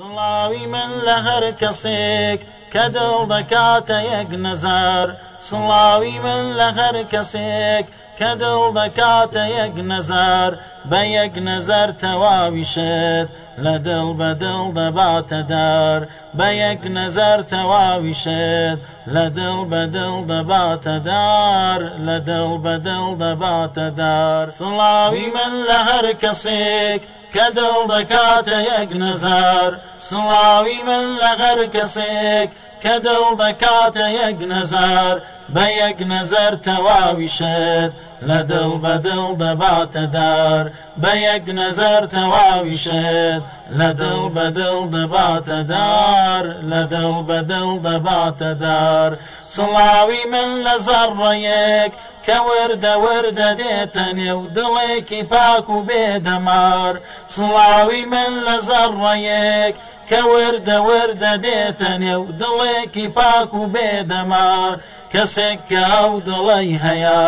سڵاوی من لە هەر کەسێک کە دڵ دەکاتە یەک نەزار سڵاوی من لە هەر کەسێک کە دڵ دەکاتە یەک نەزار بە یەک نەزەر تەواویشێت لە دڵ بە دڵ دەباتە دار بە یەک نەزەر تەواویشێت لە دڵ بە دڵ دەباتە دار لە دڵ بە دڵ دەباتە دار سڵاوی من لە هەر کەسێک کە دڵ دەکاتە یەک نەزار سڵاوی من لە غەر کەسێک کە دڵ دەکاتە یەک نەزار بە یەک نەزەر تەواویشێت لە دڵ بە دڵ دەباتە دار بە یەک نەزەر تەواویشێت لەدڵ بەدڵ دەباتە دار لەدڵ بەدڵ دەباتە دار سڵاوی من لە زەڕەیەک کە وەردەوەردە دێتە نێو دڵێکی پاک و بێدەمار سڵاوی من لە زەڕەیەک کە وەردەوەردە دێتە نێو دڵێکی پاک و بێدەمار کەسێک کە ئەو دڵی هەیە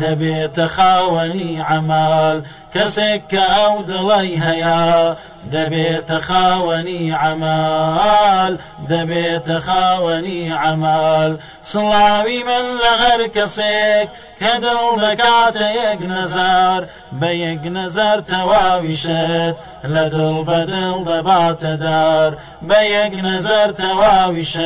دەبێتە خاوەنی عەمال کەسێک کە ئەو دڵی هەیە دەبێت دبيت خاوني عمال دبيت خاوني عمال صلاوي من لغرك صيك کە دڵ دەکاتە یەک نەزار بە یەک نەزار تەواویشت لە دڵ بەدڵ دەباتە دار بە یەک نەزار تەواویشت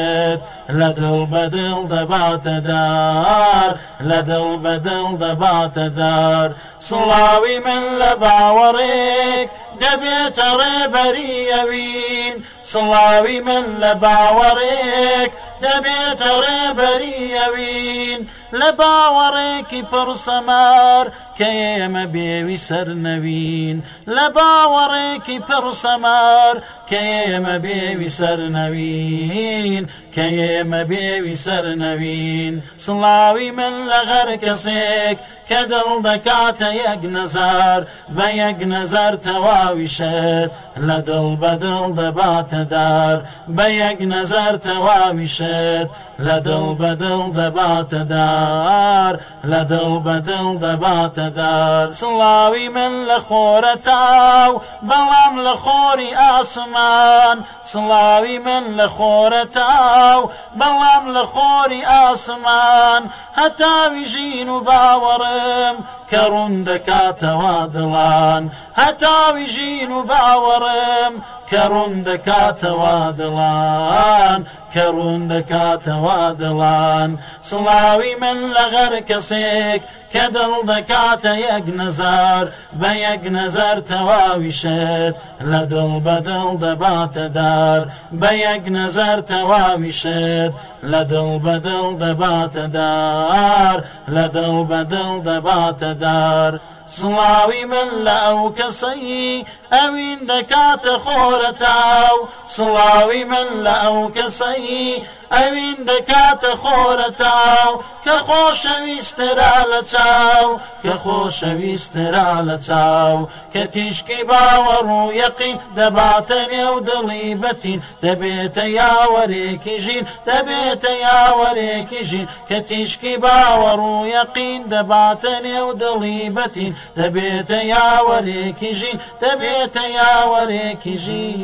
لە دڵ بەدڵ دەباتە دار لە دڵ بەدڵ دەباتە دار سڵاوی من لە باوەڕێک دەبێتە ڕێبەری ئەوین سڵاوی من لە باوەڕێک دەبێتە ڕێبەریەوین لە باوەڕێکی پڕسەمار کە ئێمە بێوی سەرنەوین لە باوەڕێکی پڕسەمار کە ئێمە بێوی سەرنەوین کە ئێمە بێوی سەرنەوین سڵاوی من لە غەر کەسێک کە دڵ دەکاتە یەک نەزار بە یەک نەزار تەواویشت لە دڵ بە دڵ دەباتە دار بە یەک نەزار تەواویشێت لە دڵ بەدڵ دەباتە دار لە دڵ بەدڵ دەباتە دار سڵاوی من لە خۆرە تاو بەڵام لە خۆری ئاسمان سڵاوی من لە خۆرە تاو بەڵام لە خۆری ئاسمان هەتاوی ژین و باوەڕم کە ڕوون دەکاتەوە دڵان هەتاوی ژین و باوەڕم کە ڕوون دەکات دەکاتەوە دڵان کە ڕوون دەکاتەوە دڵان سڵاوی من لەغەر کەسێک کە دڵ دەکاتە یەک نەزار بە یەک نەزار تەواویشێت لە دڵ بەدڵ دەباتە دار بە یەک نەزار تەواویشێت لە دڵ بەدڵ دەباتە دار لە دڵ بەدڵ دەباتە دار. صلاوي من لا او كسي اوين دكات خورتاو صلاوي من لا او كسي ئەوین دەکاتە خۆرە تاو کە خۆشەویسترا لە چاو کە خۆشەویسترا لە چاو کە تیشکی باوە ڕوویەقین دەباتە نێو دڵی بەتین دەبێتە یاوەرێکی ژین دەبێتە یاوەرێکی ژین کە تیشکی باوە ڕوویەقین دەباتە نێو دڵی بەتین دەبێتە یاوەرێکی ژین دەبێتە یاوەرێکی ژین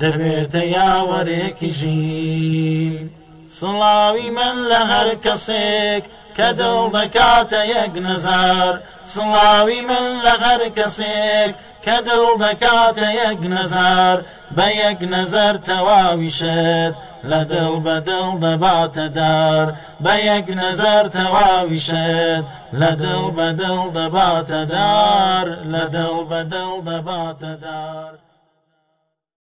دەبێتە یاوەرێکی ژین سڵاوی من لە هەر کەسێک کە دڵ دەکاتە یەک نەزار سڵاوی من لە هەر کەسێک کە دڵ دەکاتە یەک نەزار بە یەک نەزەر تەواویشێت لە دڵ بە دڵ دەباتە دار بە یەک نەزەر تەواویشێت لە دڵ بە دڵ دەباتە دار لە دڵ بە دڵ دەباتە دار